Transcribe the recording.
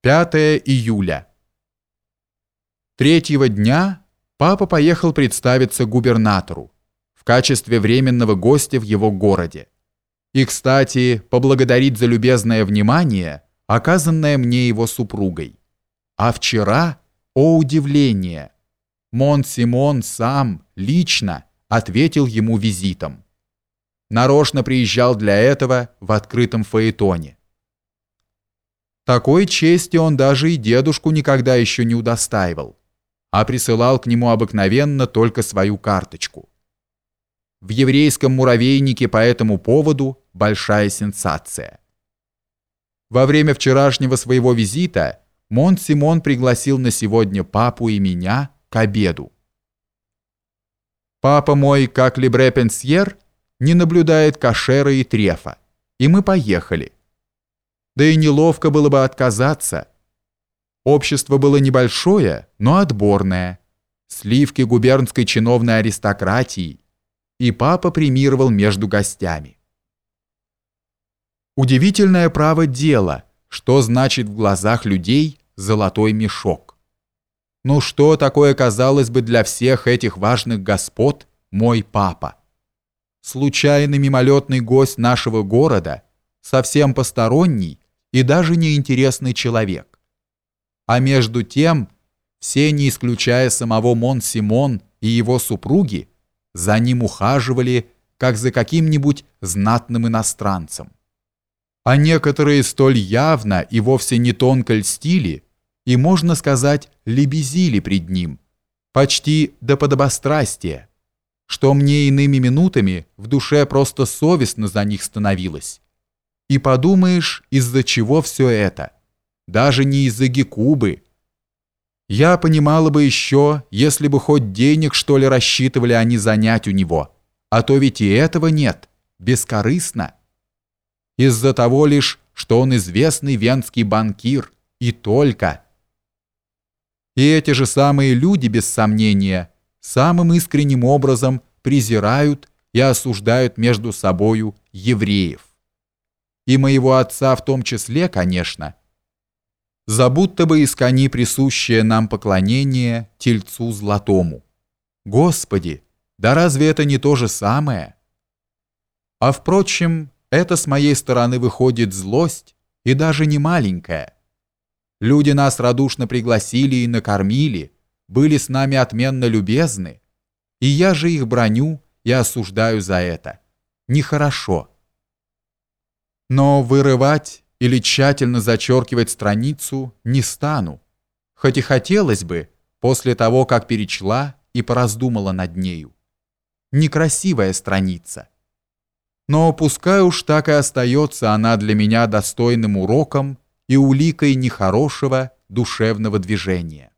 5 июля. Третьего дня папа поехал представиться губернатору в качестве временного гостя в его городе. И, кстати, поблагодарить за любезное внимание, оказанное мне его супругой. А вчера, о удивление, Мон Симон сам, лично, ответил ему визитом. Нарочно приезжал для этого в открытом фаэтоне. Такой чести он даже и дедушку никогда еще не удостаивал, а присылал к нему обыкновенно только свою карточку. В еврейском муравейнике по этому поводу большая сенсация. Во время вчерашнего своего визита Монт Симон пригласил на сегодня папу и меня к обеду. Папа мой, как лебре-пенсьер, не наблюдает кашера и трефа, и мы поехали да и неловко было бы отказаться. Общество было небольшое, но отборное, сливки губернской чиновной аристократии, и папа премировал между гостями. Удивительное право дело, что значит в глазах людей золотой мешок. Ну что такое казалось бы для всех этих важных господ мой папа? Случайный мимолетный гость нашего города, совсем посторонний, и даже неинтересный человек. А между тем, все, не исключая самого Мон-Симон и его супруги, за ним ухаживали, как за каким-нибудь знатным иностранцем. А некоторые столь явно и вовсе не тонко льстили, и, можно сказать, лебезили пред ним, почти до подобострастия, что мне иными минутами в душе просто совестно за них становилось. И подумаешь, из-за чего все это? Даже не из-за Гекубы. Я понимала бы еще, если бы хоть денег, что ли, рассчитывали они занять у него. А то ведь и этого нет. Бескорыстно. Из-за того лишь, что он известный венский банкир. И только. И эти же самые люди, без сомнения, самым искренним образом презирают и осуждают между собою евреев и моего отца в том числе, конечно, за будто бы искони присущее нам поклонение Тельцу Златому. Господи, да разве это не то же самое? А впрочем, это с моей стороны выходит злость, и даже не маленькая. Люди нас радушно пригласили и накормили, были с нами отменно любезны, и я же их броню и осуждаю за это. Нехорошо. Но вырывать или тщательно зачеркивать страницу не стану, хоть и хотелось бы, после того, как перечла и пораздумала над нею. Некрасивая страница. Но пускай уж так и остается она для меня достойным уроком и уликой нехорошего душевного движения.